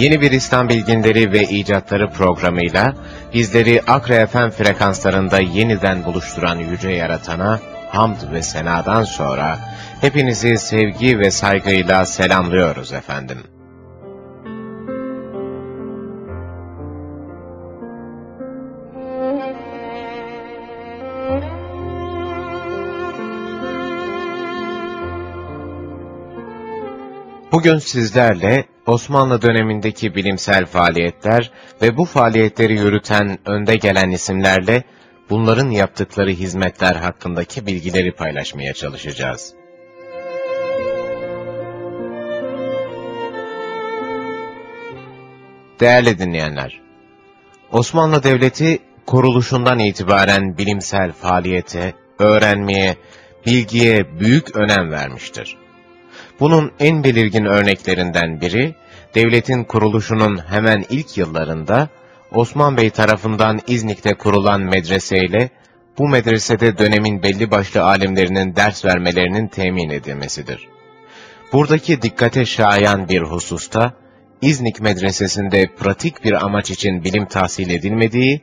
Yeni bir İslam Bilginleri ve İcatları programıyla bizleri Akra FM frekanslarında yeniden buluşturan Yüce Yaratan'a hamd ve senadan sonra hepinizi sevgi ve saygıyla selamlıyoruz efendim. Bugün sizlerle Osmanlı dönemindeki bilimsel faaliyetler ve bu faaliyetleri yürüten önde gelen isimlerle bunların yaptıkları hizmetler hakkındaki bilgileri paylaşmaya çalışacağız. Değerli dinleyenler, Osmanlı Devleti kuruluşundan itibaren bilimsel faaliyete, öğrenmeye, bilgiye büyük önem vermiştir. Bunun en belirgin örneklerinden biri, devletin kuruluşunun hemen ilk yıllarında Osman Bey tarafından İznik'te kurulan medreseyle bu medresede dönemin belli başlı alimlerinin ders vermelerinin temin edilmesidir. Buradaki dikkate şayan bir hususta, İznik medresesinde pratik bir amaç için bilim tahsil edilmediği,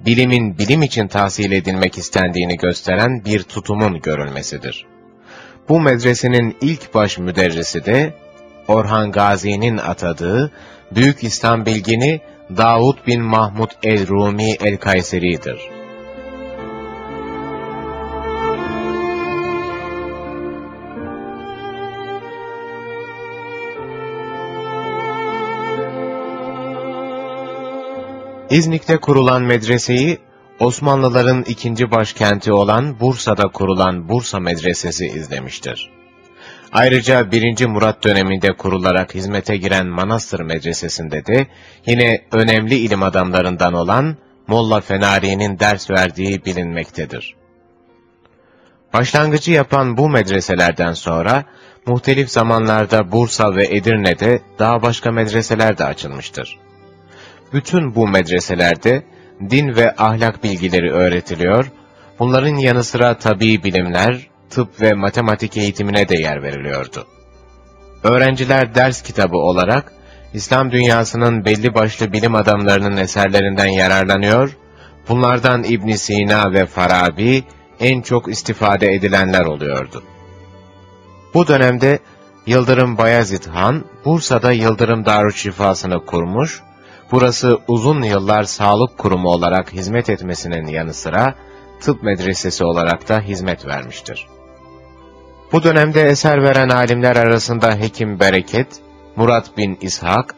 bilimin bilim için tahsil edilmek istendiğini gösteren bir tutumun görülmesidir. Bu medresenin ilk baş müderrisi de Orhan Gazi'nin atadığı Büyük İslam bilgini Davud bin Mahmud el-Rumi el-Kayseri'dir. İznik'te kurulan medreseyi Osmanlıların ikinci başkenti olan Bursa'da kurulan Bursa Medresesi izlemiştir. Ayrıca 1. Murat döneminde kurularak hizmete giren Manastır Medresesi'nde de yine önemli ilim adamlarından olan Molla Fenari'nin ders verdiği bilinmektedir. Başlangıcı yapan bu medreselerden sonra muhtelif zamanlarda Bursa ve Edirne'de daha başka medreseler de açılmıştır. Bütün bu medreselerde din ve ahlak bilgileri öğretiliyor, bunların yanı sıra tabi bilimler, tıp ve matematik eğitimine de yer veriliyordu. Öğrenciler ders kitabı olarak, İslam dünyasının belli başlı bilim adamlarının eserlerinden yararlanıyor, bunlardan İbn Sina ve Farabi en çok istifade edilenler oluyordu. Bu dönemde Yıldırım Bayezid Han, Bursa'da Yıldırım Darüşşifası'nı kurmuş Burası uzun yıllar sağlık kurumu olarak hizmet etmesinin yanı sıra tıp medresesi olarak da hizmet vermiştir. Bu dönemde eser veren alimler arasında Hekim Bereket, Murat bin İshak,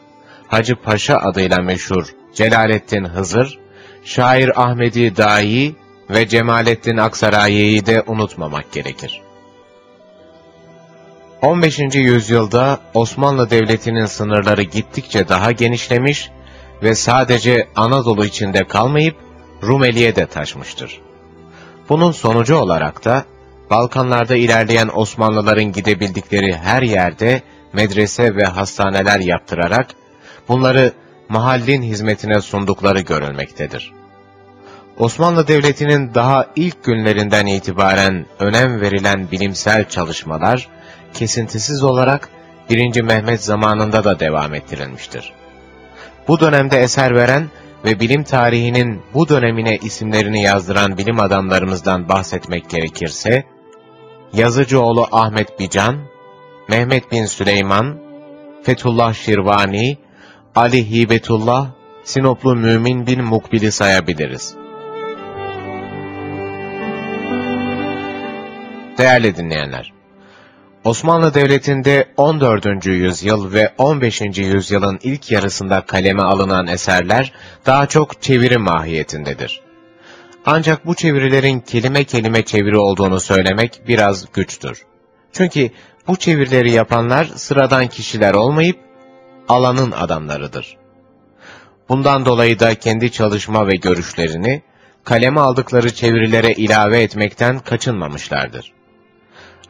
Hacı Paşa adıyla meşhur Celalettin Hızır, şair Ahmedi Dai ve Cemalettin Aksarayi'yi de unutmamak gerekir. 15. yüzyılda Osmanlı Devleti'nin sınırları gittikçe daha genişlemiş ve sadece Anadolu içinde kalmayıp Rumeli'ye de taşmıştır. Bunun sonucu olarak da Balkanlarda ilerleyen Osmanlıların gidebildikleri her yerde medrese ve hastaneler yaptırarak bunları mahallin hizmetine sundukları görülmektedir. Osmanlı Devleti'nin daha ilk günlerinden itibaren önem verilen bilimsel çalışmalar kesintisiz olarak 1. Mehmet zamanında da devam ettirilmiştir. Bu dönemde eser veren ve bilim tarihinin bu dönemine isimlerini yazdıran bilim adamlarımızdan bahsetmek gerekirse, Yazıcıoğlu Ahmet Bican, Mehmet bin Süleyman, Fethullah Şirvani, Ali Hibetullah, Sinoplu Mümin bin Mukbil'i sayabiliriz. Değerli dinleyenler, Osmanlı Devleti'nde 14. yüzyıl ve 15. yüzyılın ilk yarısında kaleme alınan eserler daha çok çeviri mahiyetindedir. Ancak bu çevirilerin kelime kelime çeviri olduğunu söylemek biraz güçtür. Çünkü bu çevirileri yapanlar sıradan kişiler olmayıp alanın adamlarıdır. Bundan dolayı da kendi çalışma ve görüşlerini kaleme aldıkları çevirilere ilave etmekten kaçınmamışlardır.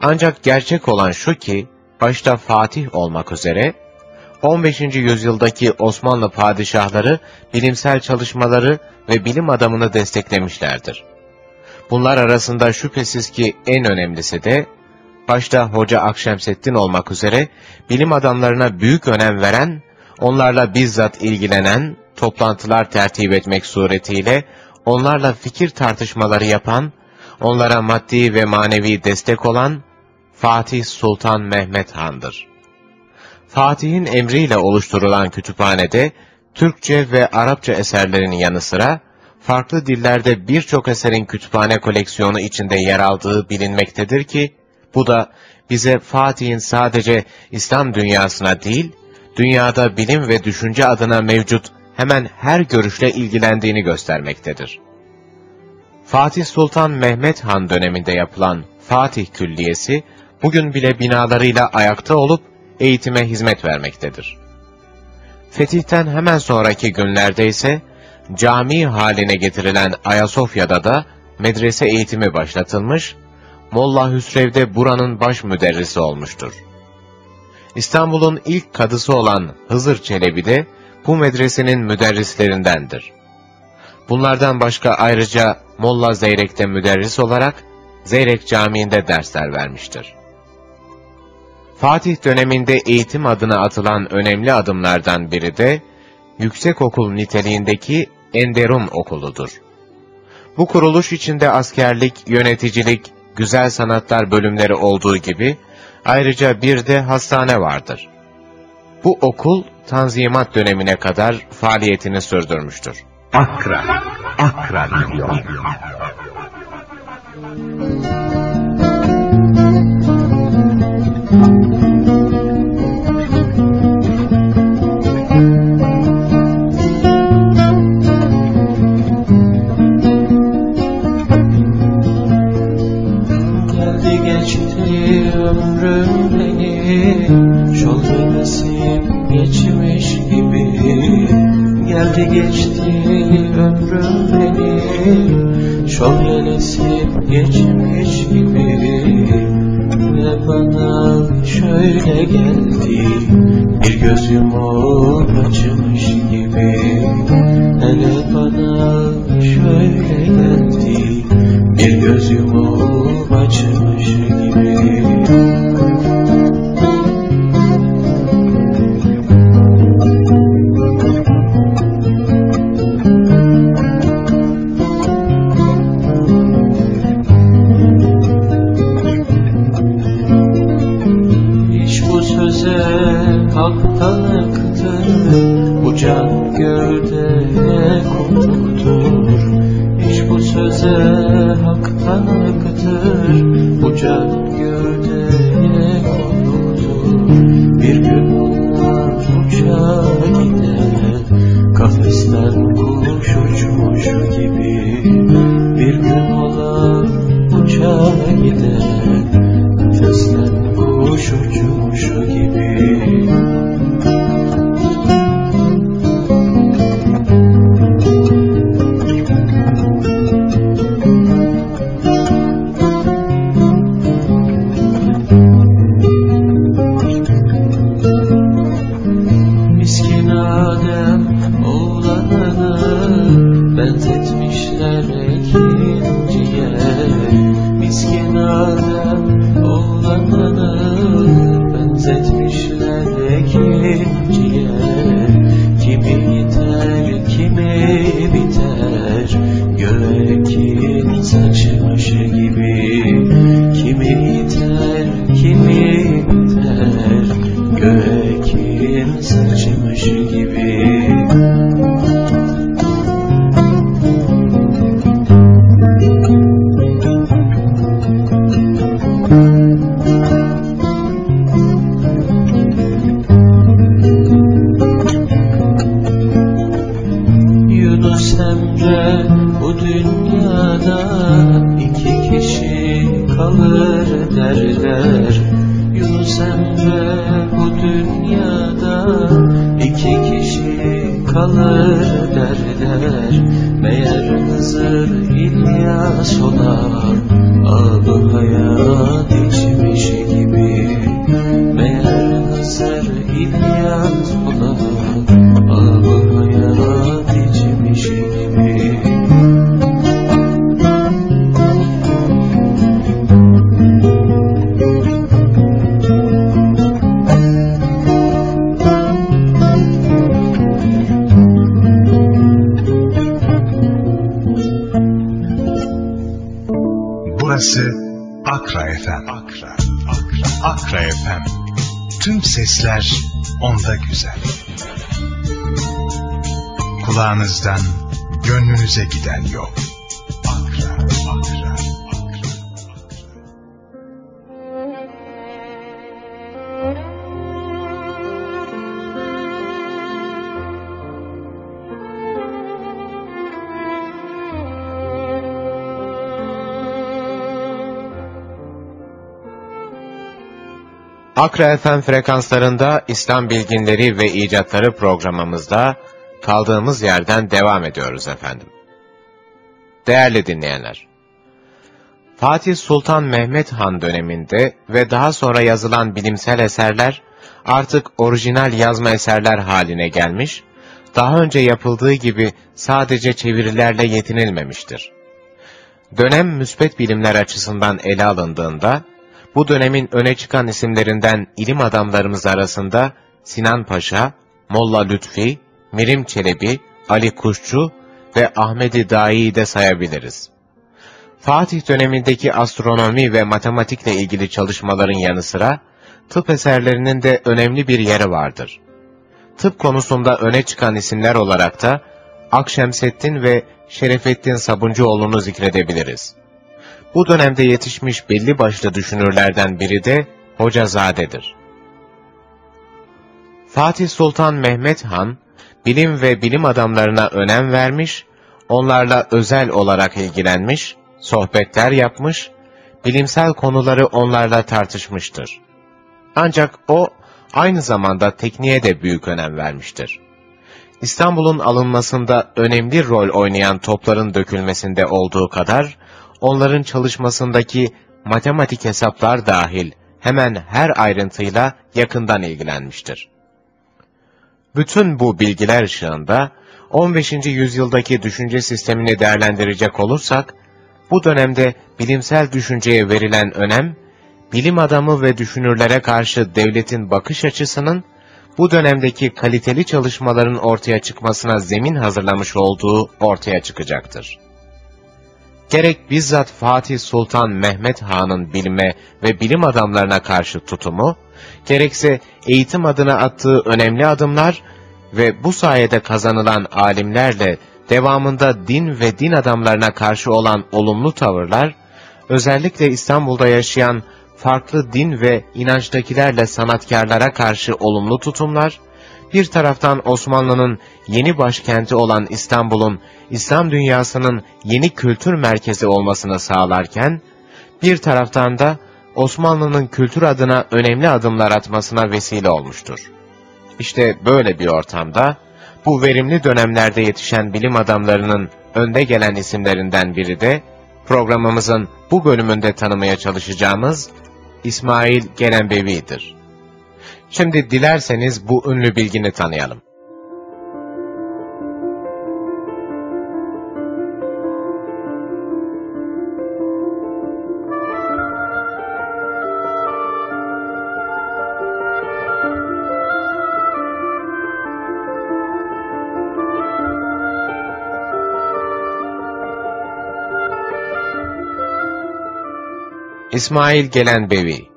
Ancak gerçek olan şu ki, başta Fatih olmak üzere, 15. yüzyıldaki Osmanlı padişahları bilimsel çalışmaları ve bilim adamını desteklemişlerdir. Bunlar arasında şüphesiz ki en önemlisi de, başta Hoca Akşemseddin olmak üzere bilim adamlarına büyük önem veren, onlarla bizzat ilgilenen, toplantılar tertip etmek suretiyle, onlarla fikir tartışmaları yapan, onlara maddi ve manevi destek olan, Fatih Sultan Mehmet Han'dır. Fatih'in emriyle oluşturulan kütüphanede, Türkçe ve Arapça eserlerin yanı sıra, farklı dillerde birçok eserin kütüphane koleksiyonu içinde yer aldığı bilinmektedir ki, bu da bize Fatih'in sadece İslam dünyasına değil, dünyada bilim ve düşünce adına mevcut hemen her görüşle ilgilendiğini göstermektedir. Fatih Sultan Mehmet Han döneminde yapılan Fatih Külliyesi, bugün bile binalarıyla ayakta olup eğitime hizmet vermektedir. Fetihten hemen sonraki günlerde ise cami haline getirilen Ayasofya'da da medrese eğitimi başlatılmış, Molla Hüsrev de buranın baş müderrisi olmuştur. İstanbul'un ilk kadısı olan Hızır Çelebi de bu medresenin müderrislerindendir. Bunlardan başka ayrıca Molla Zeyrek de müderris olarak Zeyrek Camii'nde dersler vermiştir. Fatih döneminde eğitim adına atılan önemli adımlardan biri de yüksek okul niteliğindeki Enderun Okulu'dur. Bu kuruluş içinde askerlik, yöneticilik, güzel sanatlar bölümleri olduğu gibi ayrıca bir de hastane vardır. Bu okul Tanzimat dönemine kadar faaliyetini sürdürmüştür. Akra, Akra diyor. Geldi Şol hevesim geçmiş gibi. Geldi geçti ömrüm benim. Şol hevesim geçmiş gibi. Ve bana şöyle geldi. Bir gözüm açmış gibi. Hele bana şöyle geldi. Bir gözüm açmış gibi haktan aktır Bu can gövdeye konuktur Hiç bu söze haktan aktır Bu can gövdeye konuktur Bir gün kalır derler. Meğer Hızır İlyas olan Abı hayat içmiş gibi. Meğer Hızır İlyas Kulağınızdan gönlünüze giden yol. Akra, Akra, Akra. FM frekanslarında İslam bilginleri ve icatları programımızda kaldığımız yerden devam ediyoruz efendim. Değerli dinleyenler, Fatih Sultan Mehmet Han döneminde ve daha sonra yazılan bilimsel eserler artık orijinal yazma eserler haline gelmiş, daha önce yapıldığı gibi sadece çevirilerle yetinilmemiştir. Dönem müspet bilimler açısından ele alındığında, bu dönemin öne çıkan isimlerinden ilim adamlarımız arasında Sinan Paşa, Molla Lütfi, Mirim Çelebi, Ali Kuşçu ve Ahmedi Dai'yi de sayabiliriz. Fatih dönemindeki astronomi ve matematikle ilgili çalışmaların yanı sıra, tıp eserlerinin de önemli bir yeri vardır. Tıp konusunda öne çıkan isimler olarak da Akşemseddin ve Şerefettin Sabuncuoğlu'nu zikredebiliriz. Bu dönemde yetişmiş belli başlı düşünürlerden biri de Hocazade'dir. Fatih Sultan Mehmet Han, bilim ve bilim adamlarına önem vermiş, onlarla özel olarak ilgilenmiş, sohbetler yapmış, bilimsel konuları onlarla tartışmıştır. Ancak o, aynı zamanda tekniğe de büyük önem vermiştir. İstanbul'un alınmasında önemli rol oynayan topların dökülmesinde olduğu kadar, onların çalışmasındaki matematik hesaplar dahil hemen her ayrıntıyla yakından ilgilenmiştir. Bütün bu bilgiler ışığında 15. yüzyıldaki düşünce sistemini değerlendirecek olursak, bu dönemde bilimsel düşünceye verilen önem, bilim adamı ve düşünürlere karşı devletin bakış açısının, bu dönemdeki kaliteli çalışmaların ortaya çıkmasına zemin hazırlamış olduğu ortaya çıkacaktır. Gerek bizzat Fatih Sultan Mehmet Han'ın bilime ve bilim adamlarına karşı tutumu, gerekse eğitim adına attığı önemli adımlar ve bu sayede kazanılan alimlerle devamında din ve din adamlarına karşı olan olumlu tavırlar, özellikle İstanbul'da yaşayan farklı din ve inançtakilerle sanatkarlara karşı olumlu tutumlar, bir taraftan Osmanlı'nın yeni başkenti olan İstanbul'un İslam dünyasının yeni kültür merkezi olmasını sağlarken, bir taraftan da Osmanlı'nın kültür adına önemli adımlar atmasına vesile olmuştur. İşte böyle bir ortamda, bu verimli dönemlerde yetişen bilim adamlarının önde gelen isimlerinden biri de, programımızın bu bölümünde tanımaya çalışacağımız İsmail Gelenbevi'dir. Şimdi dilerseniz bu ünlü bilgini tanıyalım. İsmail Gelenbevi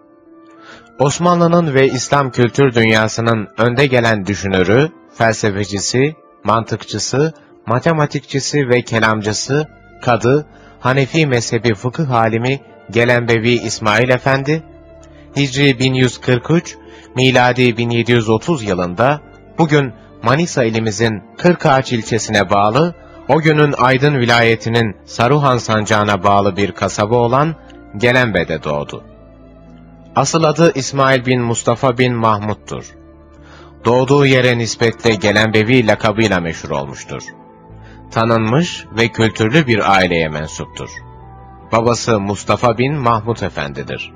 Osmanlı'nın ve İslam kültür dünyasının önde gelen düşünürü, felsefecisi, mantıkçısı, matematikçisi ve kelamcısı, kadı, Hanefi mezhebi fıkıh alimi Gelenbevi İsmail Efendi, Hicri 1143, miladi 1730 yılında bugün Manisa ilimizin Kırkağaç ilçesine bağlı, o günün Aydın vilayetinin Saruhan sancağına bağlı bir kasaba olan Gelenbe'de doğdu. Asıl adı İsmail bin Mustafa bin Mahmud'dur. Doğduğu yere nispetle Gelenbevi lakabıyla meşhur olmuştur. Tanınmış ve kültürlü bir aileye mensuptur. Babası Mustafa bin Mahmud Efendidir.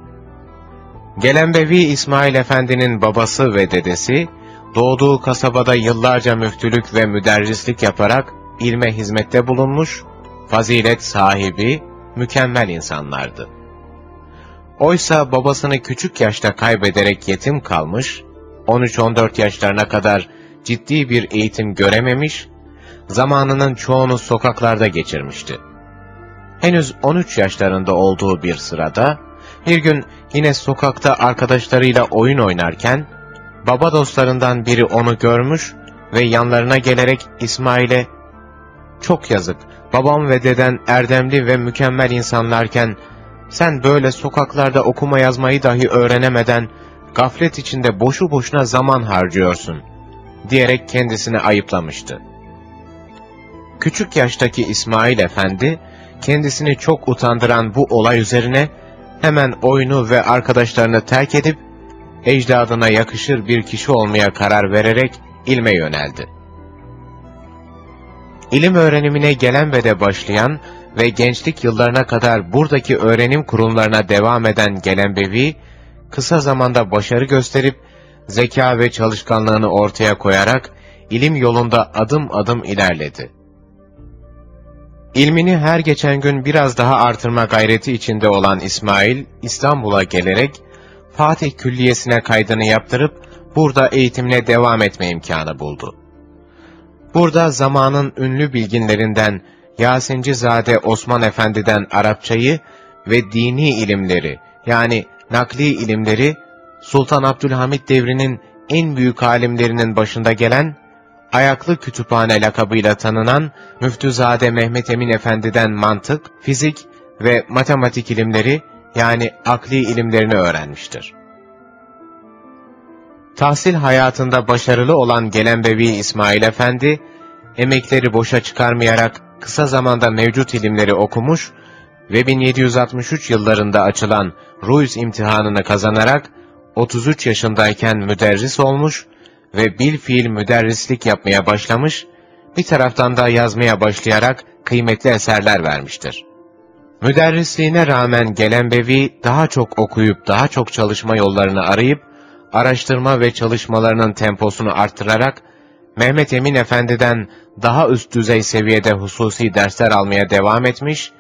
Gelenbevi İsmail Efendi'nin babası ve dedesi, doğduğu kasabada yıllarca müftülük ve müderrislik yaparak ilme hizmette bulunmuş, fazilet sahibi, mükemmel insanlardı. Oysa babasını küçük yaşta kaybederek yetim kalmış, 13-14 yaşlarına kadar ciddi bir eğitim görememiş, zamanının çoğunu sokaklarda geçirmişti. Henüz 13 yaşlarında olduğu bir sırada, bir gün yine sokakta arkadaşlarıyla oyun oynarken, baba dostlarından biri onu görmüş ve yanlarına gelerek İsmail'e, ''Çok yazık, babam ve deden erdemli ve mükemmel insanlarken, sen böyle sokaklarda okuma yazmayı dahi öğrenemeden, gaflet içinde boşu boşuna zaman harcıyorsun.'' diyerek kendisini ayıplamıştı. Küçük yaştaki İsmail Efendi, kendisini çok utandıran bu olay üzerine, hemen oyunu ve arkadaşlarını terk edip, ecdadına yakışır bir kişi olmaya karar vererek ilme yöneldi. İlim öğrenimine gelen ve de başlayan ve gençlik yıllarına kadar buradaki öğrenim kurumlarına devam eden Gelenbevi, kısa zamanda başarı gösterip, zeka ve çalışkanlığını ortaya koyarak, ilim yolunda adım adım ilerledi. İlmini her geçen gün biraz daha artırma gayreti içinde olan İsmail, İstanbul'a gelerek, Fatih Külliyesi'ne kaydını yaptırıp, burada eğitimine devam etme imkanı buldu. Burada zamanın ünlü bilginlerinden Yasincizade Osman Efendi'den Arapçayı ve dini ilimleri yani nakli ilimleri Sultan Abdülhamit devrinin en büyük alimlerinin başında gelen, ayaklı kütüphane lakabıyla tanınan Müftüzade Mehmet Emin Efendi'den mantık, fizik ve matematik ilimleri yani akli ilimlerini öğrenmiştir. Tahsil hayatında başarılı olan Gelenbevi İsmail Efendi, emekleri boşa çıkarmayarak kısa zamanda mevcut ilimleri okumuş ve 1763 yıllarında açılan Ruiz imtihanını kazanarak 33 yaşındayken müderris olmuş ve bil fiil müderrislik yapmaya başlamış, bir taraftan da yazmaya başlayarak kıymetli eserler vermiştir. Müderrisliğine rağmen Gelenbevi daha çok okuyup daha çok çalışma yollarını arayıp, araştırma ve çalışmalarının temposunu arttırarak, Mehmet Emin Efendi'den daha üst düzey seviyede hususi dersler almaya devam etmiş,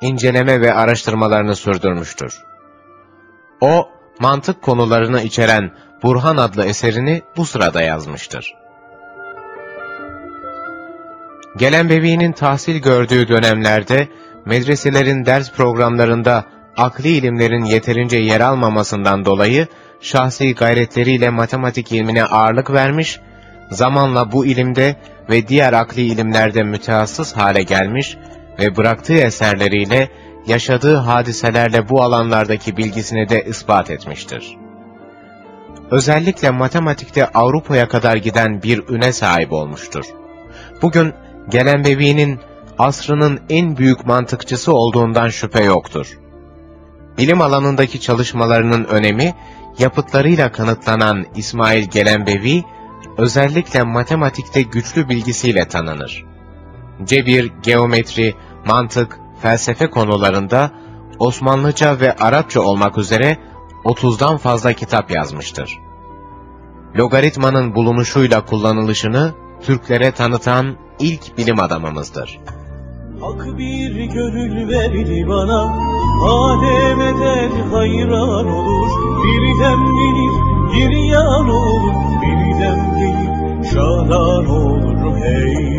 inceleme ve araştırmalarını sürdürmüştür. O, mantık konularını içeren Burhan adlı eserini bu sırada yazmıştır. Gelenbevi'nin tahsil gördüğü dönemlerde, medreselerin ders programlarında akli ilimlerin yeterince yer almamasından dolayı, şahsi gayretleriyle matematik ilmine ağırlık vermiş, zamanla bu ilimde ve diğer akli ilimlerde mütehassıs hale gelmiş ve bıraktığı eserleriyle yaşadığı hadiselerle bu alanlardaki bilgisini de ispat etmiştir. Özellikle matematikte Avrupa'ya kadar giden bir üne sahip olmuştur. Bugün Gelenbevi'nin asrının en büyük mantıkçısı olduğundan şüphe yoktur. Bilim alanındaki çalışmalarının önemi, yapıtlarıyla kanıtlanan İsmail Gelenbevi, özellikle matematikte güçlü bilgisiyle tanınır. Cebir, geometri, mantık, felsefe konularında Osmanlıca ve Arapça olmak üzere 30'dan fazla kitap yazmıştır. Logaritmanın bulunuşuyla kullanılışını Türklere tanıtan ilk bilim adamımızdır. Hak bir gönül verdi bana eder hayran olur Birden gelir giryan olur Birden şadan olur hey.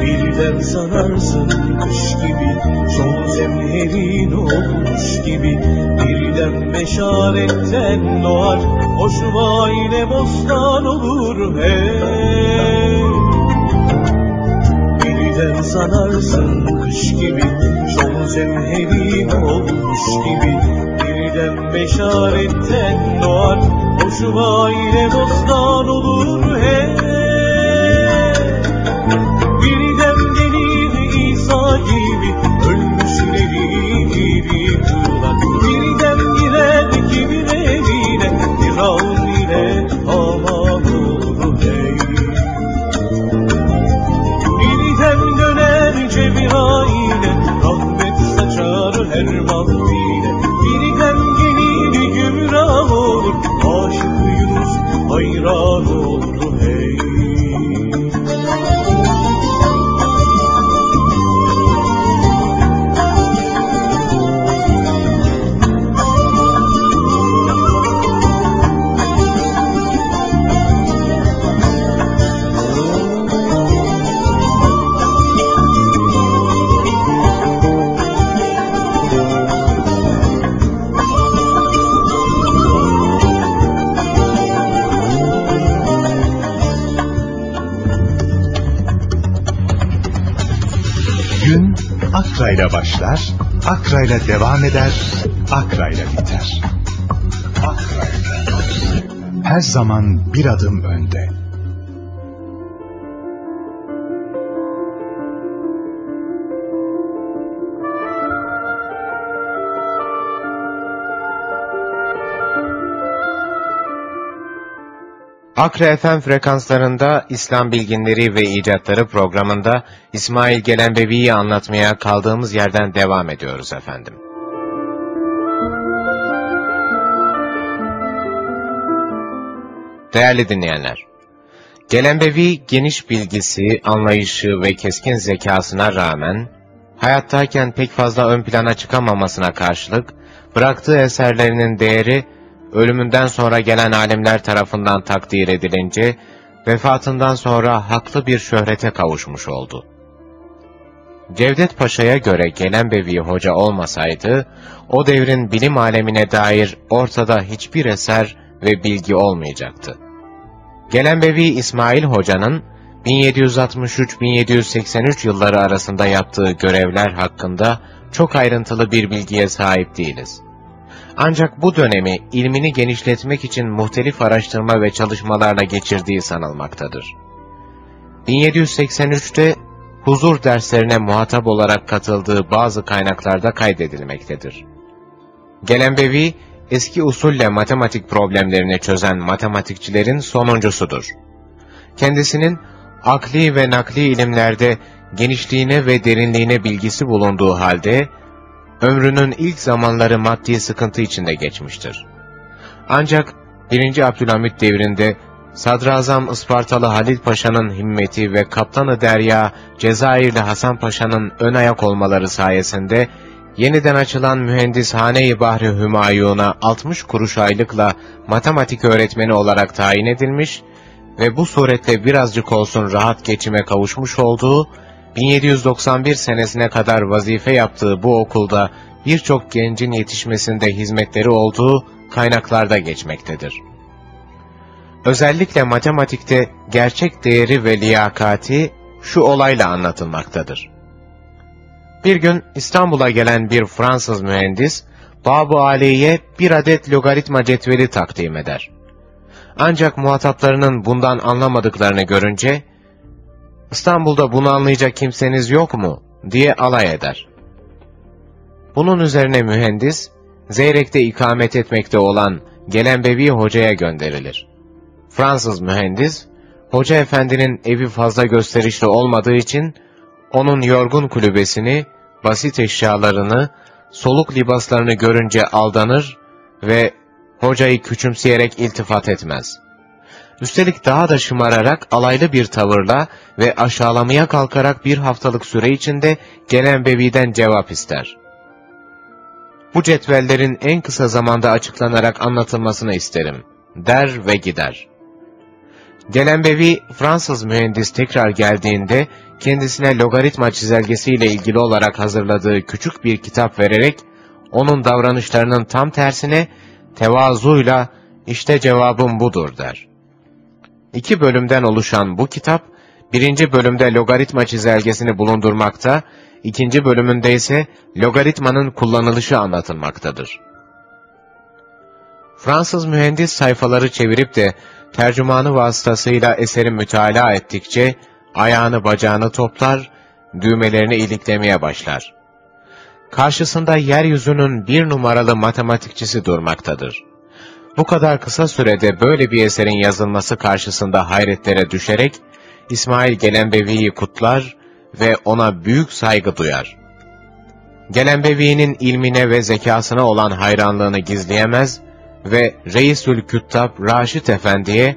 Birden sanarsın kış gibi Sol zemherin olmuş gibi. Birden meşaretten doğar Hoş ile bostan olur hey. Birden sanarsın kış gibi Son zemherin olmuş gibi. Birden beşaretten doğar Hoşuma ile bostan olur Akra'yla başlar, Akra'yla devam eder, Akra'yla biter. Akra'yla. Her zaman bir adım önde. Akre FM frekanslarında İslam bilginleri ve icatları programında İsmail Gelenbevi'yi anlatmaya kaldığımız yerden devam ediyoruz efendim. Değerli dinleyenler, Gelenbevi geniş bilgisi, anlayışı ve keskin zekasına rağmen, hayattayken pek fazla ön plana çıkamamasına karşılık, bıraktığı eserlerinin değeri, ölümünden sonra gelen alimler tarafından takdir edilince, vefatından sonra haklı bir şöhrete kavuşmuş oldu. Cevdet Paşa'ya göre Gelenbevi hoca olmasaydı, o devrin bilim alemine dair ortada hiçbir eser ve bilgi olmayacaktı. Gelenbevi İsmail Hoca'nın 1763-1783 yılları arasında yaptığı görevler hakkında çok ayrıntılı bir bilgiye sahip değiliz. Ancak bu dönemi ilmini genişletmek için muhtelif araştırma ve çalışmalarla geçirdiği sanılmaktadır. 1783'te huzur derslerine muhatap olarak katıldığı bazı kaynaklarda kaydedilmektedir. Gelenbevi, eski usulle matematik problemlerini çözen matematikçilerin sonuncusudur. Kendisinin akli ve nakli ilimlerde genişliğine ve derinliğine bilgisi bulunduğu halde, ömrünün ilk zamanları maddi sıkıntı içinde geçmiştir. Ancak 1. Abdülhamit devrinde Sadrazam Ispartalı Halil Paşa'nın himmeti ve Kaptanı Derya Cezayirli Hasan Paşa'nın ön ayak olmaları sayesinde yeniden açılan Mühendishane-i Bahri Hümayun'a 60 kuruş aylıkla matematik öğretmeni olarak tayin edilmiş ve bu suretle birazcık olsun rahat geçime kavuşmuş olduğu 1791 senesine kadar vazife yaptığı bu okulda birçok gencin yetişmesinde hizmetleri olduğu kaynaklarda geçmektedir. Özellikle matematikte gerçek değeri ve liyakati şu olayla anlatılmaktadır. Bir gün İstanbul'a gelen bir Fransız mühendis, Bab-ı Ali'ye bir adet logaritma cetveli takdim eder. Ancak muhataplarının bundan anlamadıklarını görünce, İstanbul'da bunu anlayacak kimseniz yok mu? diye alay eder. Bunun üzerine mühendis, Zeyrek'te ikamet etmekte olan Gelenbevi Hoca'ya gönderilir. Fransız mühendis, Hoca efendinin evi fazla gösterişli olmadığı için, onun yorgun kulübesini, basit eşyalarını, soluk libaslarını görünce aldanır ve hocayı küçümseyerek iltifat etmez. Üstelik daha da şımararak alaylı bir tavırla ve aşağılamaya kalkarak bir haftalık süre içinde gelen beviden cevap ister. Bu cetvellerin en kısa zamanda açıklanarak anlatılmasını isterim, der ve gider. Gelen bevi Fransız mühendis tekrar geldiğinde kendisine logaritma çizelgesiyle ilgili olarak hazırladığı küçük bir kitap vererek onun davranışlarının tam tersine tevazuyla işte cevabım budur der. İki bölümden oluşan bu kitap birinci bölümde logaritma çizelgesini bulundurmakta, ikinci bölümünde ise logaritmanın kullanılışı anlatılmaktadır. Fransız mühendis sayfaları çevirip de tercümanı vasıtasıyla eseri mütalaa ettikçe ayağını bacağını toplar, düğmelerini iliklemeye başlar. Karşısında yeryüzünün bir numaralı matematikçisi durmaktadır. Bu kadar kısa sürede böyle bir eserin yazılması karşısında hayretlere düşerek, İsmail Gelenbevi'yi kutlar ve ona büyük saygı duyar. Gelenbevi'nin ilmine ve zekasına olan hayranlığını gizleyemez ve Reisül Küttab Raşit Efendi'ye,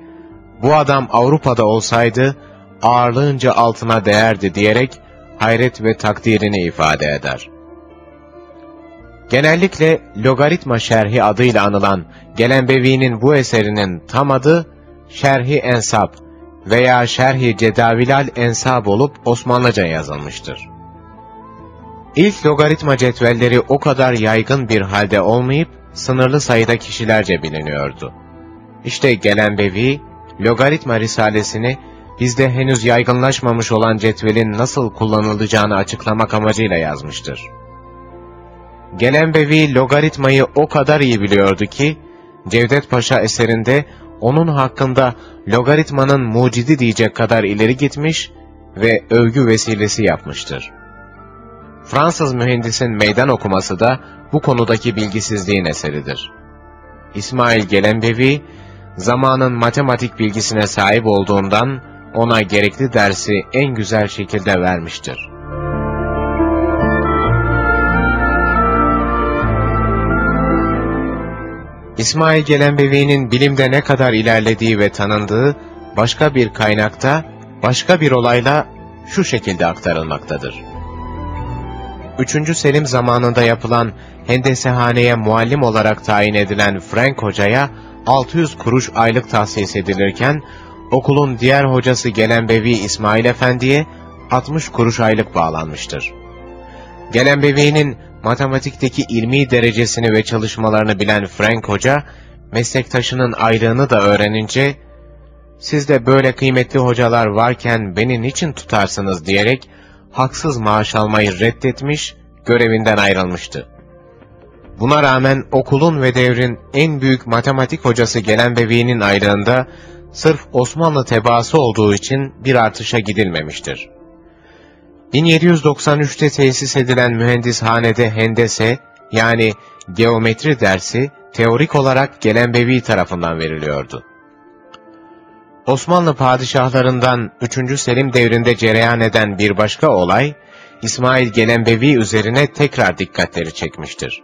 bu adam Avrupa'da olsaydı ağırlığınca altına değerdi diyerek hayret ve takdirini ifade eder. Genellikle logaritma şerhi adıyla anılan Gelenbevi'nin bu eserinin tam adı Şerhi Ensab veya Şerhi Cedavilal Ensab olup Osmanlıca yazılmıştır. İlk logaritma cetvelleri o kadar yaygın bir halde olmayıp sınırlı sayıda kişilerce biliniyordu. İşte Gelenbevi, logaritma risalesini bizde henüz yaygınlaşmamış olan cetvelin nasıl kullanılacağını açıklamak amacıyla yazmıştır. Gelenbevi logaritmayı o kadar iyi biliyordu ki, Cevdet Paşa eserinde onun hakkında logaritmanın mucidi diyecek kadar ileri gitmiş ve övgü vesilesi yapmıştır. Fransız mühendisin meydan okuması da bu konudaki bilgisizliğin eseridir. İsmail Gelenbevi, zamanın matematik bilgisine sahip olduğundan ona gerekli dersi en güzel şekilde vermiştir. İsmail Gelenbevi'nin bilimde ne kadar ilerlediği ve tanındığı başka bir kaynakta, başka bir olayla şu şekilde aktarılmaktadır. 3. Selim zamanında yapılan hendesehaneye muallim olarak tayin edilen Frank Hoca'ya 600 kuruş aylık tahsis edilirken, okulun diğer hocası Gelenbevi İsmail Efendi'ye 60 kuruş aylık bağlanmıştır. Gelenbevi'nin matematikteki ilmi derecesini ve çalışmalarını bilen Frank Hoca, meslektaşının aylığını da öğrenince, ''Sizde böyle kıymetli hocalar varken beni niçin tutarsınız?'' diyerek haksız maaş almayı reddetmiş, görevinden ayrılmıştı. Buna rağmen okulun ve devrin en büyük matematik hocası gelen bebeğinin aylığında sırf Osmanlı tebaası olduğu için bir artışa gidilmemiştir. 1793'te tesis edilen mühendishanede hendese yani geometri dersi teorik olarak Gelenbevi tarafından veriliyordu. Osmanlı padişahlarından 3. Selim devrinde cereyan eden bir başka olay, İsmail Gelenbevi üzerine tekrar dikkatleri çekmiştir.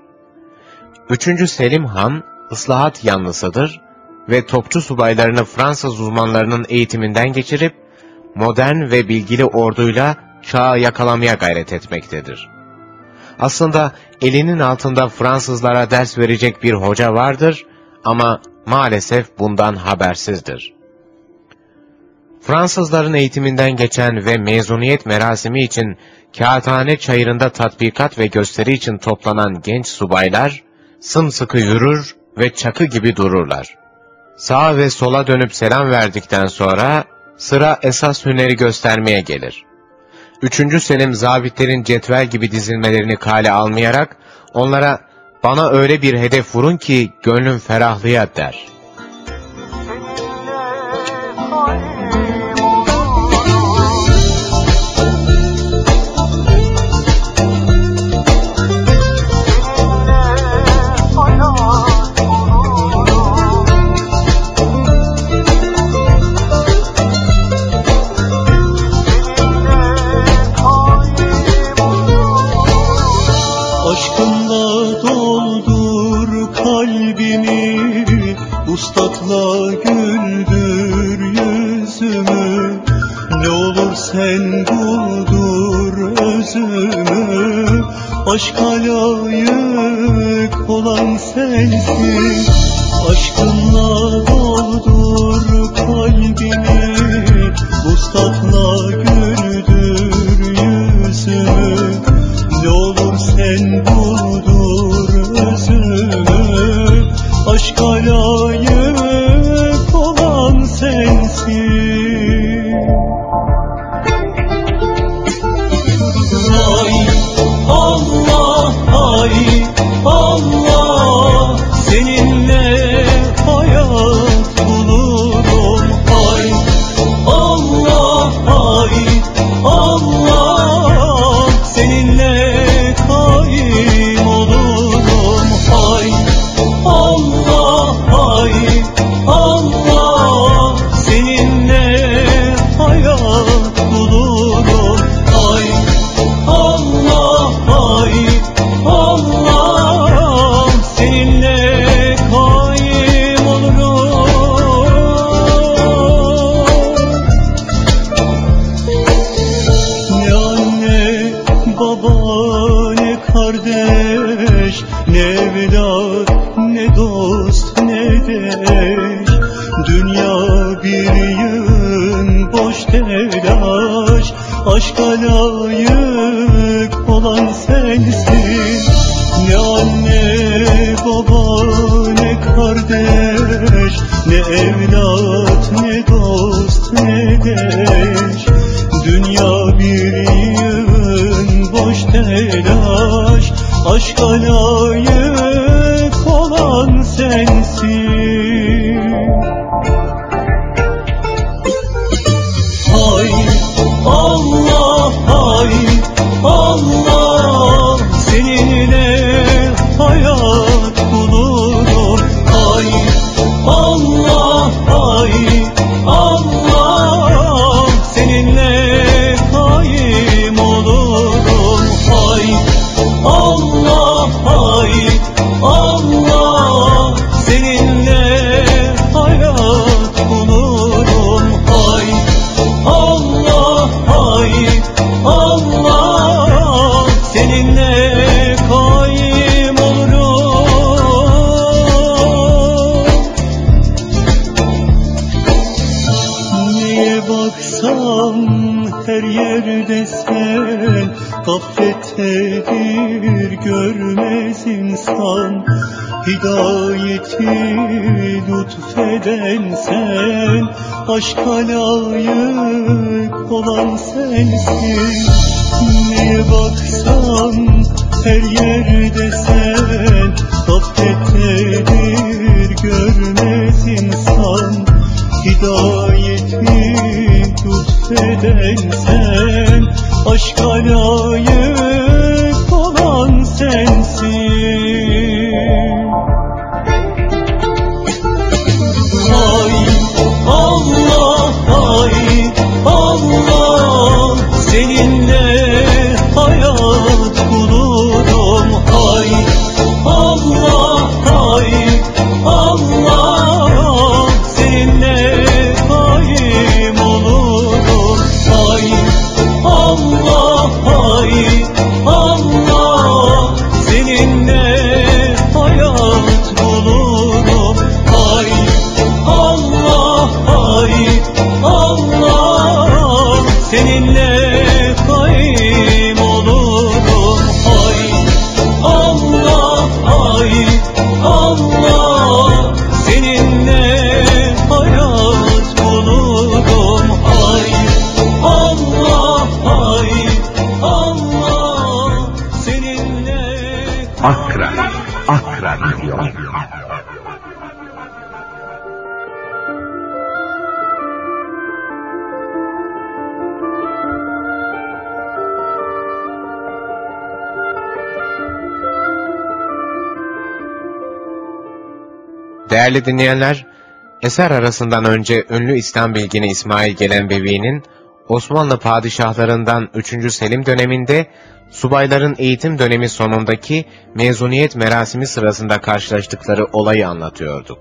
3. Selim Han, ıslahat yanlısıdır ve topçu subaylarını Fransız uzmanlarının eğitiminden geçirip, modern ve bilgili orduyla çağı yakalamaya gayret etmektedir. Aslında elinin altında Fransızlara ders verecek bir hoca vardır ama maalesef bundan habersizdir. Fransızların eğitiminden geçen ve mezuniyet merasimi için Kağıthane çayırında tatbikat ve gösteri için toplanan genç subaylar, sımsıkı yürür ve çakı gibi dururlar. Sağa ve sola dönüp selam verdikten sonra, sıra esas hüneri göstermeye gelir. Üçüncü Selim zabitlerin cetvel gibi dizilmelerini kale almayarak, onlara bana öyle bir hedef vurun ki gönlüm ferahlaya der. Aşka layık olan sensin. Aşkınla doldur kalbimi Ustatla Değerli dinleyenler, eser arasından önce ünlü İslam bilgini İsmail Gelenbevi'nin Osmanlı padişahlarından 3. Selim döneminde subayların eğitim dönemi sonundaki mezuniyet merasimi sırasında karşılaştıkları olayı anlatıyorduk.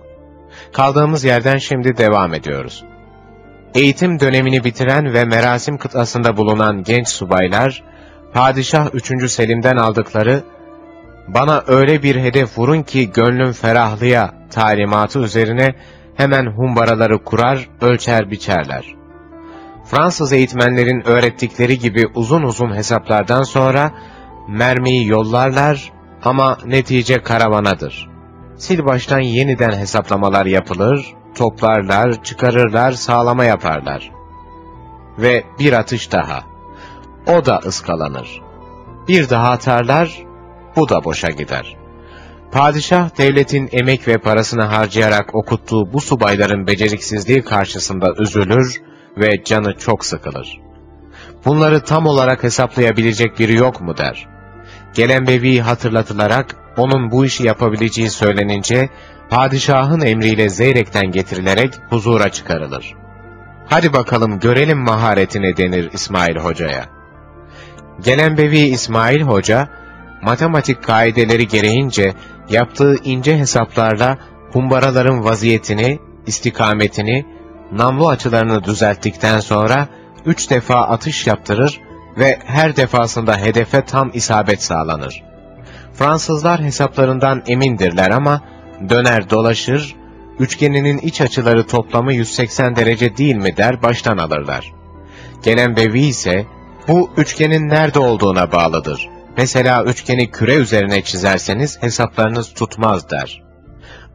Kaldığımız yerden şimdi devam ediyoruz. Eğitim dönemini bitiren ve merasim kıtasında bulunan genç subaylar, Padişah 3. Selim'den aldıkları bana öyle bir hedef vurun ki gönlüm ferahlıya talimatı üzerine hemen humbaraları kurar, ölçer biçerler. Fransız eğitmenlerin öğrettikleri gibi uzun uzun hesaplardan sonra mermiyi yollarlar ama netice karavanadır. Sil baştan yeniden hesaplamalar yapılır, toplarlar, çıkarırlar, sağlama yaparlar. Ve bir atış daha. O da ıskalanır. Bir daha atarlar, bu da boşa gider. Padişah devletin emek ve parasını harcayarak okuttuğu bu subayların beceriksizliği karşısında üzülür ve canı çok sıkılır. Bunları tam olarak hesaplayabilecek biri yok mu der. Gelen bevi hatırlatılarak onun bu işi yapabileceği söylenince padişahın emriyle Zeyrek'ten getirilerek huzura çıkarılır. Hadi bakalım görelim maharetini denir İsmail Hoca'ya. Gelen bevi İsmail Hoca, matematik kaideleri gereğince yaptığı ince hesaplarla kumbaraların vaziyetini, istikametini, namlu açılarını düzelttikten sonra üç defa atış yaptırır ve her defasında hedefe tam isabet sağlanır. Fransızlar hesaplarından emindirler ama döner dolaşır, üçgeninin iç açıları toplamı 180 derece değil mi der baştan alırlar. Gelen Bevi ise Bu üçgenin nerede olduğuna bağlıdır. Mesela üçgeni küre üzerine çizerseniz hesaplarınız tutmaz der.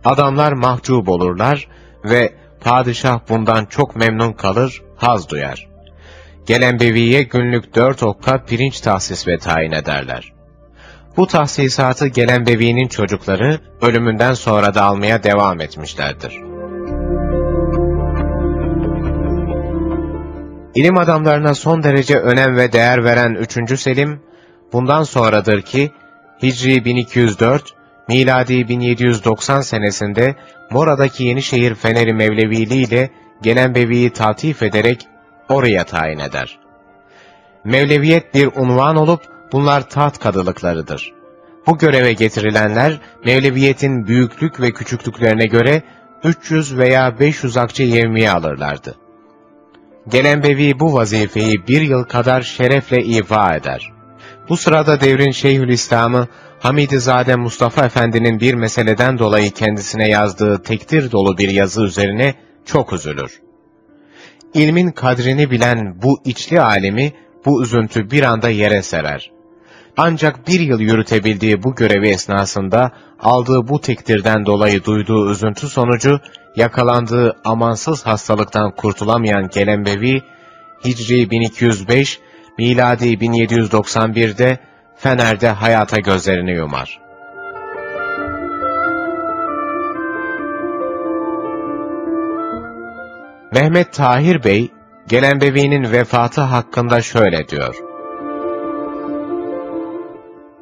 Adamlar mahcup olurlar ve padişah bundan çok memnun kalır, haz duyar. Gelenbeviye günlük dört okka pirinç tahsis ve tayin ederler. Bu tahsisatı Gelenbevi'nin çocukları ölümünden sonra da almaya devam etmişlerdir. İlim adamlarına son derece önem ve değer veren 3. Selim, bundan sonradır ki, Hicri 1204, miladi 1790 senesinde Mora'daki Yenişehir Feneri Mevleviliği ile Gelenbevi'yi tatif ederek oraya tayin eder. Mevleviyet bir unvan olup bunlar taht kadılıklarıdır. Bu göreve getirilenler Mevleviyetin büyüklük ve küçüklüklerine göre 300 veya 500 akçe yevmiye alırlardı. Gelenbevi bu vazifeyi bir yıl kadar şerefle ifa eder. Bu sırada devrin Şeyhülislam'ı Hamidizade Mustafa Efendi'nin bir meseleden dolayı kendisine yazdığı tektir dolu bir yazı üzerine çok üzülür. İlmin kadrini bilen bu içli alemi bu üzüntü bir anda yere serer. Ancak bir yıl yürütebildiği bu görevi esnasında aldığı bu tektirden dolayı duyduğu üzüntü sonucu yakalandığı amansız hastalıktan kurtulamayan Gelenbevi, Hicri 1205, miladi 1791'de Fener'de hayata gözlerini yumar. Mehmet Tahir Bey, Gelenbevi'nin vefatı hakkında şöyle diyor.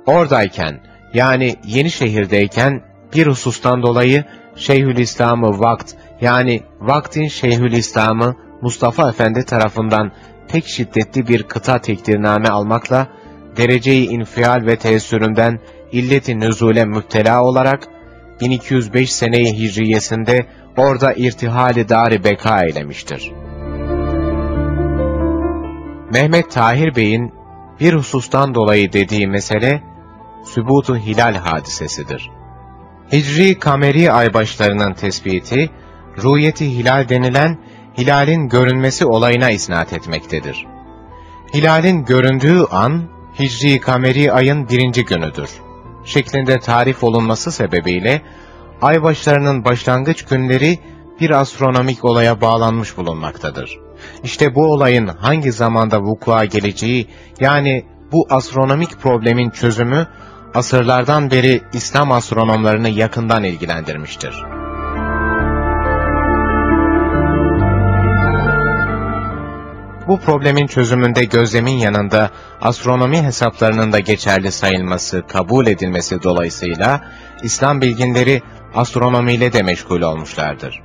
Oradayken, yani Yenişehir'deyken bir husustan dolayı Şeyhülislam'ı vakt, yani vaktin Şeyhülislam'ı Mustafa Efendi tarafından pek şiddetli bir kıta tekdirname almakla, dereceyi infial ve teessüründen illeti nüzule müptela olarak, 1205 seneyi hicriyesinde orada irtihali dari beka eylemiştir. Mehmet Tahir Bey'in bir husustan dolayı dediği mesele, sübutu hilal hadisesidir. Hicri kameri aybaşlarının tespiti, ruyeti hilal denilen hilalin görünmesi olayına isnat etmektedir. Hilalin göründüğü an, Hicri kameri ayın birinci günüdür. Şeklinde tarif olunması sebebiyle, aybaşlarının başlangıç günleri bir astronomik olaya bağlanmış bulunmaktadır. İşte bu olayın hangi zamanda vukua geleceği, yani bu astronomik problemin çözümü, asırlardan beri İslam astronomlarını yakından ilgilendirmiştir. Bu problemin çözümünde gözlemin yanında astronomi hesaplarının da geçerli sayılması, kabul edilmesi dolayısıyla İslam bilginleri astronomiyle de meşgul olmuşlardır.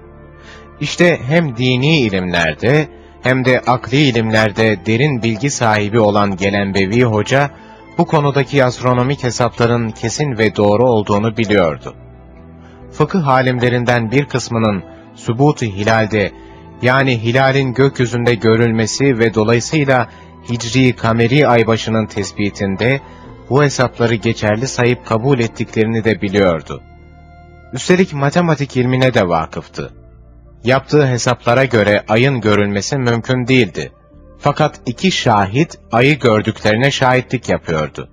İşte hem dini ilimlerde hem de akli ilimlerde derin bilgi sahibi olan Gelenbevi Hoca, bu konudaki astronomik hesapların kesin ve doğru olduğunu biliyordu. Fıkıh alimlerinden bir kısmının sübut-u hilalde, yani hilalin gökyüzünde görülmesi ve dolayısıyla Hicri kameri aybaşının tespitinde bu hesapları geçerli sayıp kabul ettiklerini de biliyordu. Üstelik matematik ilmine de vakıftı. Yaptığı hesaplara göre ayın görülmesi mümkün değildi. Fakat iki şahit ayı gördüklerine şahitlik yapıyordu.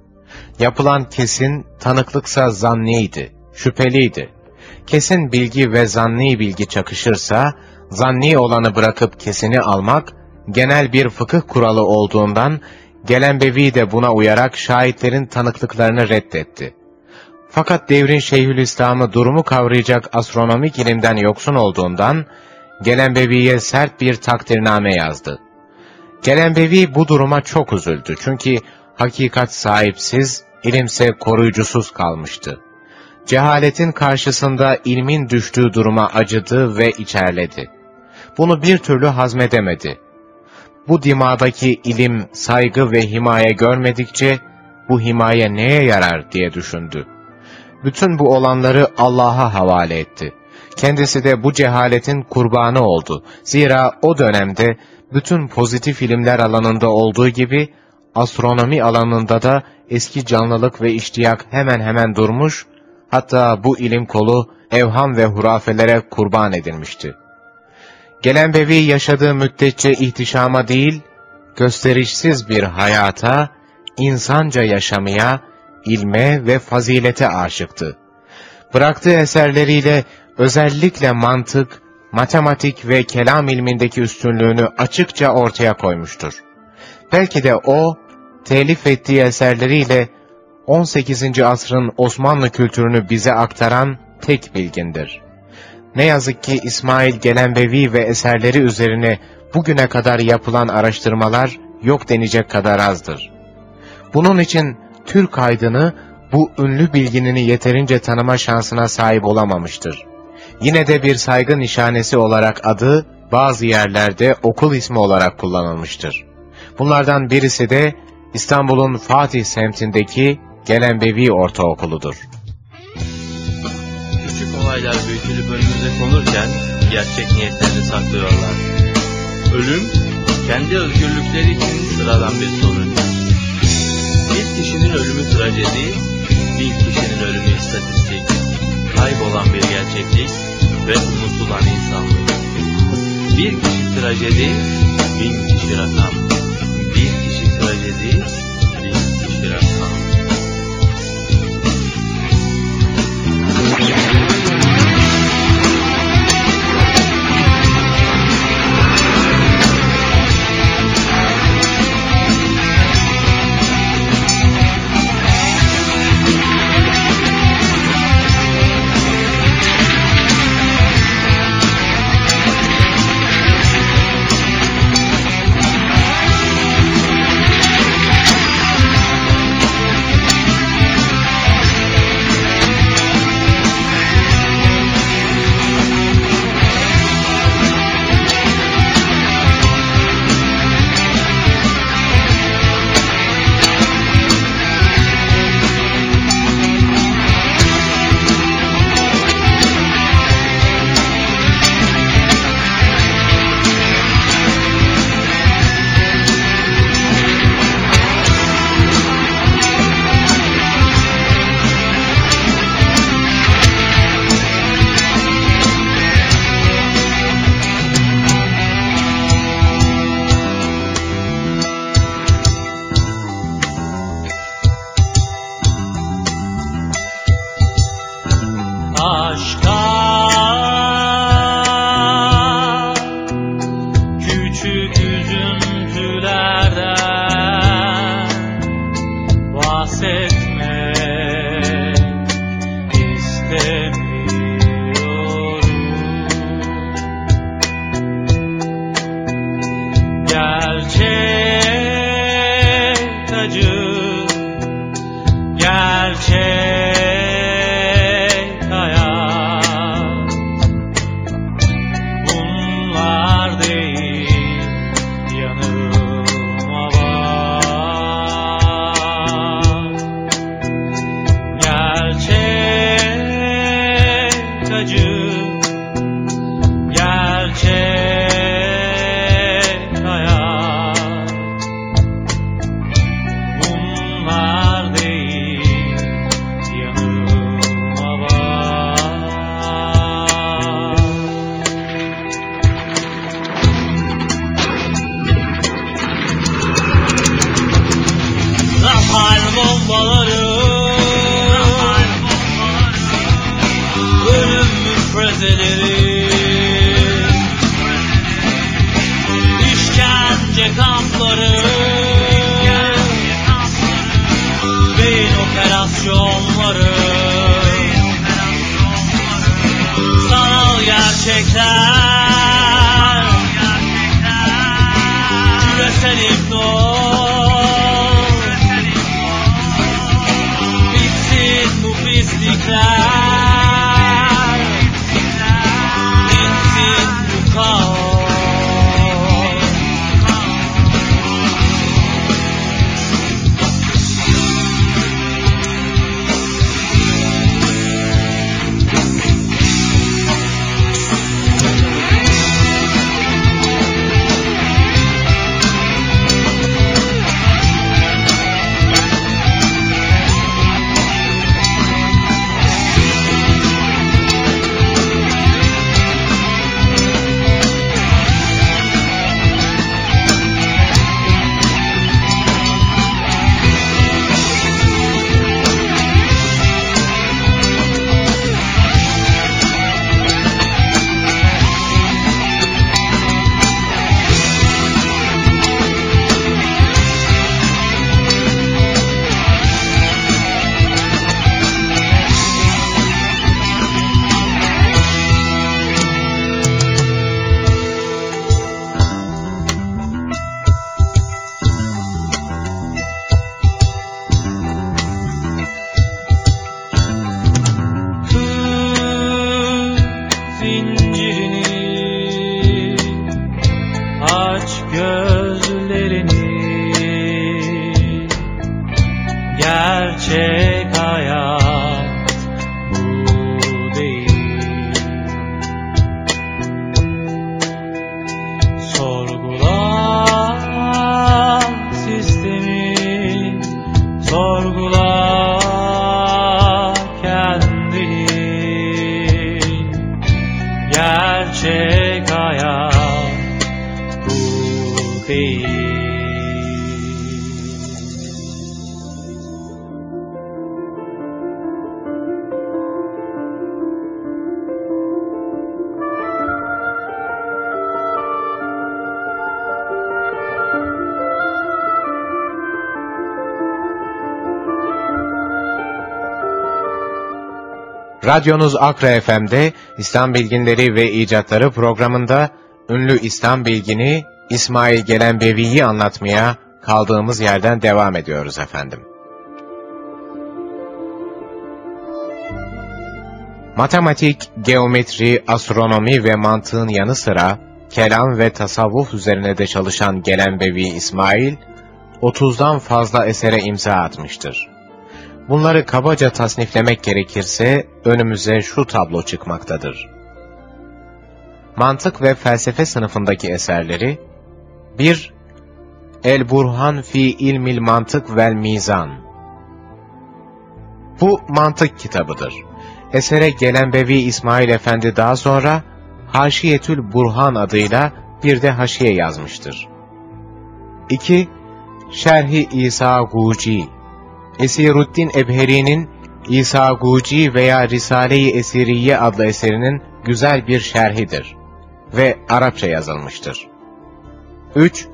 Yapılan kesin, tanıklıksa zanniydi, şüpheliydi. Kesin bilgi ve zanni bilgi çakışırsa, zanni olanı bırakıp kesini almak, genel bir fıkıh kuralı olduğundan, Gelenbevi de buna uyarak şahitlerin tanıklıklarını reddetti. Fakat devrin Şeyhülislam'ı durumu kavrayacak astronomik ilimden yoksun olduğundan, Gelenbevi'ye sert bir takdirname yazdı. Gelenbevi bu duruma çok üzüldü çünkü hakikat sahipsiz, ilimse koruyucusuz kalmıştı. Cehaletin karşısında ilmin düştüğü duruma acıdı ve içerledi. Bunu bir türlü hazmedemedi. Bu dimadaki ilim, saygı ve himaye görmedikçe, bu himaye neye yarar diye düşündü. Bütün bu olanları Allah'a havale etti. Kendisi de bu cehaletin kurbanı oldu. Zira o dönemde bütün pozitif ilimler alanında olduğu gibi, astronomi alanında da eski canlılık ve iştiyak hemen hemen durmuş, hatta bu ilim kolu evham ve hurafelere kurban edilmişti. Gelenbevi yaşadığı müddetçe ihtişama değil, gösterişsiz bir hayata, insanca yaşamaya, ilme ve fazilete aşıktı. Bıraktığı eserleriyle özellikle mantık, matematik ve kelam ilmindeki üstünlüğünü açıkça ortaya koymuştur. Belki de o, telif ettiği eserleriyle 18. asrın Osmanlı kültürünü bize aktaran tek bilgindir. Ne yazık ki İsmail Gelenbevi ve eserleri üzerine bugüne kadar yapılan araştırmalar yok denecek kadar azdır. Bunun için Türk aydını bu ünlü bilginini yeterince tanıma şansına sahip olamamıştır. Yine de bir saygı nişanesi olarak adı bazı yerlerde okul ismi olarak kullanılmıştır. Bunlardan birisi de İstanbul'un Fatih semtindeki Gelenbevi Ortaokulu'dur. Küçük olaylar büyütülüp önümüze konurken gerçek niyetlerini saklıyorlar. Ölüm, kendi özgürlükleri için sıradan bir sonuç. Bir kişinin ölümü trajedi, bin kişinin ölümü istatistik. Kaybolan bir gerçeklik ve unutulan insanlık. Bir kişi trajedi, bin kişi rakam. Gerçek Radyonuz Akra FM'de İslam Bilginleri ve İcatları programında ünlü İslam bilgini İsmail Gelenbevi'yi anlatmaya kaldığımız yerden devam ediyoruz efendim. Matematik, geometri, astronomi ve mantığın yanı sıra kelam ve tasavvuf üzerine de çalışan Gelenbevi İsmail, 30'dan fazla esere imza atmıştır. Bunları kabaca tasniflemek gerekirse önümüze şu tablo çıkmaktadır. Mantık ve felsefe sınıfındaki eserleri 1. El Burhan fi ilmil mantık vel mizan Bu mantık kitabıdır. Esere gelen Bevi İsmail Efendi daha sonra Haşiyetül Burhan adıyla bir de haşiye yazmıştır. 2. Şerhi İsa Guci Esiruddin Ebheri'nin İsa Guci veya Risale-i Esiriye adlı eserinin güzel bir şerhidir ve Arapça yazılmıştır. 3.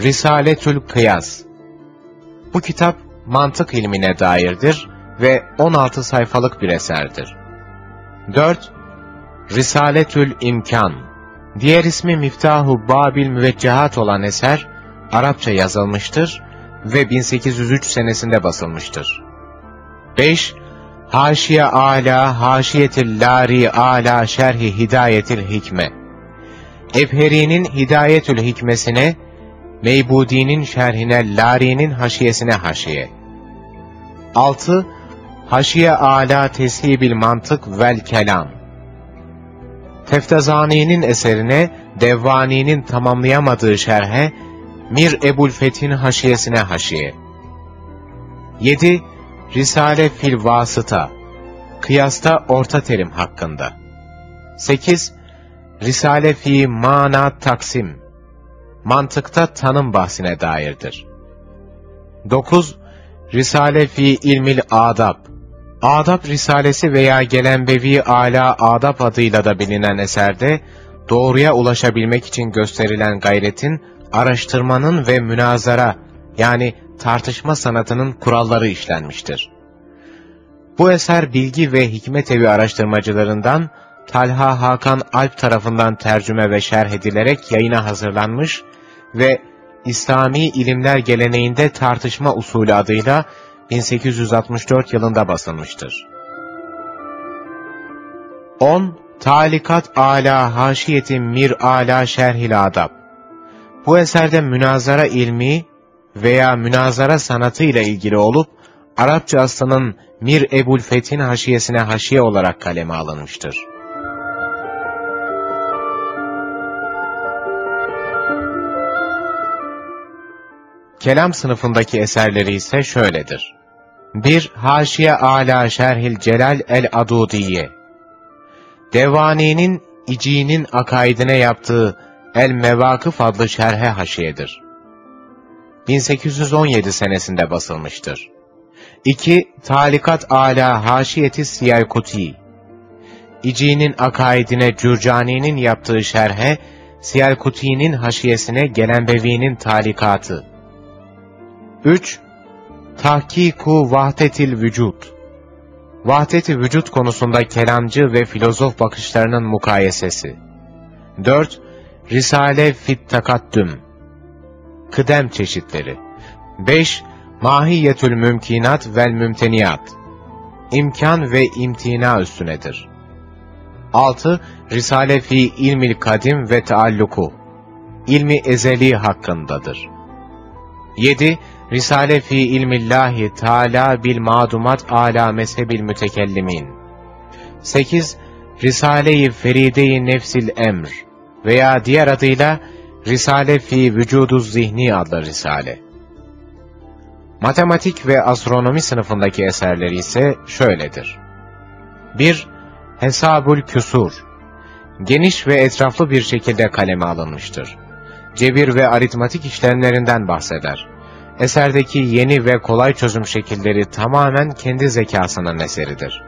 Risaletül Kıyas Bu kitap mantık ilmine dairdir ve 16 sayfalık bir eserdir. 4. Risaletül İmkan Diğer ismi Miftahu Babil Müveccehat olan eser, Arapça yazılmıştır ve 1803 senesinde basılmıştır. 5. Haşiye Ala Haşiyetil Lari Ala Şerhi Hidayetil Hikme Ebheri'nin Hidayetül Hikmesine, Meybudi'nin şerhine Lari'nin haşiyesine haşiye. 6. Haşiye Ala Teshibil Mantık vel Kelam Teftezani'nin eserine, Devvani'nin tamamlayamadığı şerhe, Mir Ebul Fethin haşiyesine haşiye. 7. Risale fil vasıta. Kıyasta orta terim hakkında. 8. Risale fi mana taksim. Mantıkta tanım bahsine dairdir. 9. Risale fi ilmil adab. Adab Risalesi veya Gelenbevi Ala Adab adıyla da bilinen eserde, doğruya ulaşabilmek için gösterilen gayretin araştırmanın ve münazara yani tartışma sanatının kuralları işlenmiştir. Bu eser bilgi ve hikmet evi araştırmacılarından Talha Hakan Alp tarafından tercüme ve şerh edilerek yayına hazırlanmış ve İslami ilimler geleneğinde tartışma usulü adıyla 1864 yılında basılmıştır. 10. Talikat Ala Haşiyeti Mir Ala Şerhil Adab bu eserde münazara ilmi veya münazara sanatı ile ilgili olup, Arapça aslının Mir Ebul Fethin haşiyesine haşiye olarak kaleme alınmıştır. Kelam sınıfındaki eserleri ise şöyledir. 1. Haşiye Ala Şerhil Celal el-Adudiye Devani'nin İci'nin akaidine yaptığı El Mevakıf adlı şerhe haşiyedir. 1817 senesinde basılmıştır. 2. Talikat Ala Haşiyeti Siyalkuti İci'nin akaidine Cürcani'nin yaptığı şerhe, Siyalkuti'nin haşiyesine Gelenbevi'nin talikatı. 3. Tahkiku Vahdetil Vücut Vahdeti vücut konusunda kelamcı ve filozof bakışlarının mukayesesi. 4. Risale fit takaddüm Kıdem çeşitleri 5. Mahiyetül mümkinat vel mümteniyat İmkan ve imtina üstünedir. 6. Risale fi ilmil kadim ve taalluku İlmi ezeli hakkındadır. 7. Risale fi ilmillahi Teala bil madumat ala mezhebil mütekellimin. 8. Risale-i Feride-i Nefsil Emr veya diğer adıyla Risale fi Vücudu Zihni adlı risale. Matematik ve astronomi sınıfındaki eserleri ise şöyledir. 1. Hesabul Küsur geniş ve etraflı bir şekilde kaleme alınmıştır. Cebir ve aritmatik işlemlerinden bahseder. Eserdeki yeni ve kolay çözüm şekilleri tamamen kendi zekasının eseridir.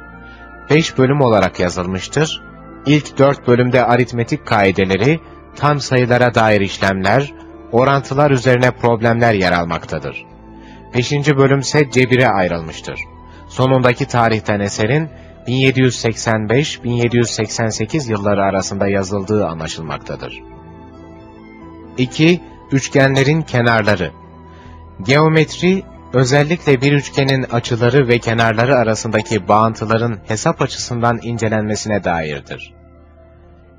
Beş bölüm olarak yazılmıştır. İlk dört bölümde aritmetik kaideleri, tam sayılara dair işlemler, orantılar üzerine problemler yer almaktadır. Beşinci bölümse cebire ayrılmıştır. Sonundaki tarihten eserin 1785-1788 yılları arasında yazıldığı anlaşılmaktadır. 2. Üçgenlerin kenarları Geometri, özellikle bir üçgenin açıları ve kenarları arasındaki bağıntıların hesap açısından incelenmesine dairdir.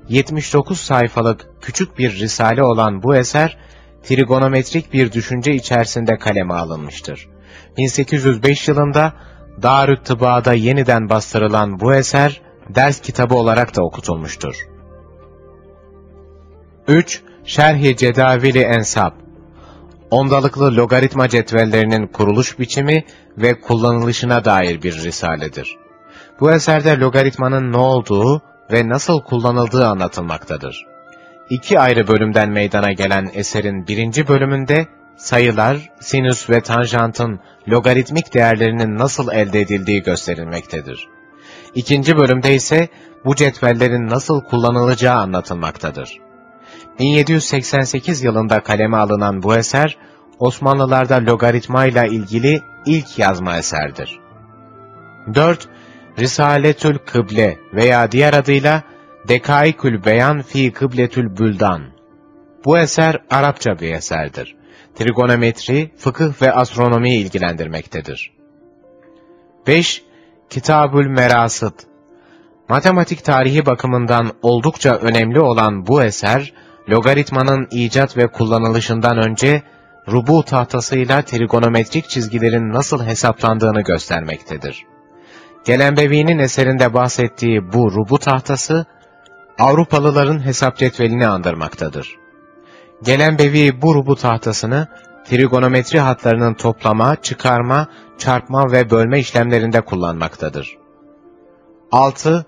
79 sayfalık küçük bir risale olan bu eser, trigonometrik bir düşünce içerisinde kaleme alınmıştır. 1805 yılında Darü't Tıba'da yeniden bastırılan bu eser, ders kitabı olarak da okutulmuştur. 3. Şerhi Cedavili Ensab Ondalıklı logaritma cetvellerinin kuruluş biçimi ve kullanılışına dair bir risaledir. Bu eserde logaritmanın ne olduğu ve nasıl kullanıldığı anlatılmaktadır. İki ayrı bölümden meydana gelen eserin birinci bölümünde sayılar, sinüs ve tanjantın logaritmik değerlerinin nasıl elde edildiği gösterilmektedir. İkinci bölümde ise bu cetvellerin nasıl kullanılacağı anlatılmaktadır. 1788 yılında kaleme alınan bu eser, Osmanlılarda logaritma ile ilgili ilk yazma eserdir. 4. Risaletül Kıble veya diğer adıyla Dekaikül Beyan fi Kıbletül Büldan. Bu eser Arapça bir eserdir. Trigonometri, fıkıh ve astronomiyi ilgilendirmektedir. 5. Kitabül Merasıt Matematik tarihi bakımından oldukça önemli olan bu eser, logaritmanın icat ve kullanılışından önce rubu tahtasıyla trigonometrik çizgilerin nasıl hesaplandığını göstermektedir. Gelenbevi'nin eserinde bahsettiği bu rubu tahtası, Avrupalıların hesap cetvelini andırmaktadır. Gelenbevi bu rubu tahtasını, trigonometri hatlarının toplama, çıkarma, çarpma ve bölme işlemlerinde kullanmaktadır. 6.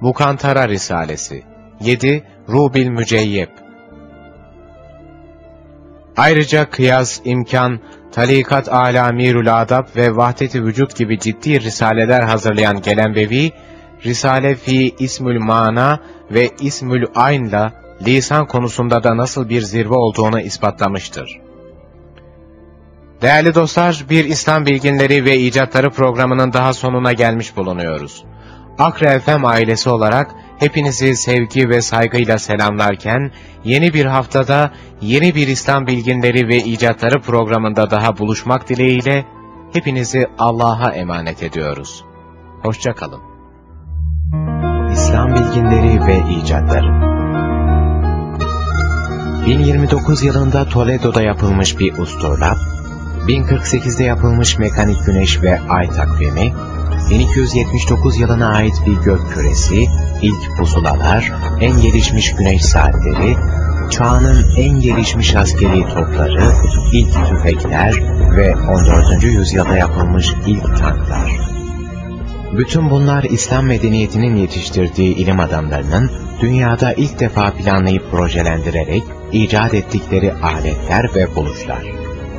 Mukantara Risalesi 7. Rubil Müceyyep Ayrıca kıyas, imkan, talikat alamirül adab ve vahdet-i vücut gibi ciddi risaleler hazırlayan Gelenbevi, Risale fi İsmül Mana ve İsmül Ayn'la lisan konusunda da nasıl bir zirve olduğunu ispatlamıştır. Değerli dostlar, bir İslam bilginleri ve icatları programının daha sonuna gelmiş bulunuyoruz. Akre FM ailesi olarak hepinizi sevgi ve saygıyla selamlarken, yeni bir haftada yeni bir İslam bilginleri ve icatları programında daha buluşmak dileğiyle, hepinizi Allah'a emanet ediyoruz. Hoşçakalın. İslam bilginleri ve icatları 1029 yılında Toledo'da yapılmış bir usturlap, 1048'de yapılmış mekanik güneş ve ay takvimi, 1279 yılına ait bir gök küresi, ilk pusulalar, en gelişmiş güneş saatleri, çağının en gelişmiş askeri topları, ilk tüfekler ve 14. yüzyılda yapılmış ilk tanklar. Bütün bunlar İslam medeniyetinin yetiştirdiği ilim adamlarının dünyada ilk defa planlayıp projelendirerek icat ettikleri aletler ve buluşlar.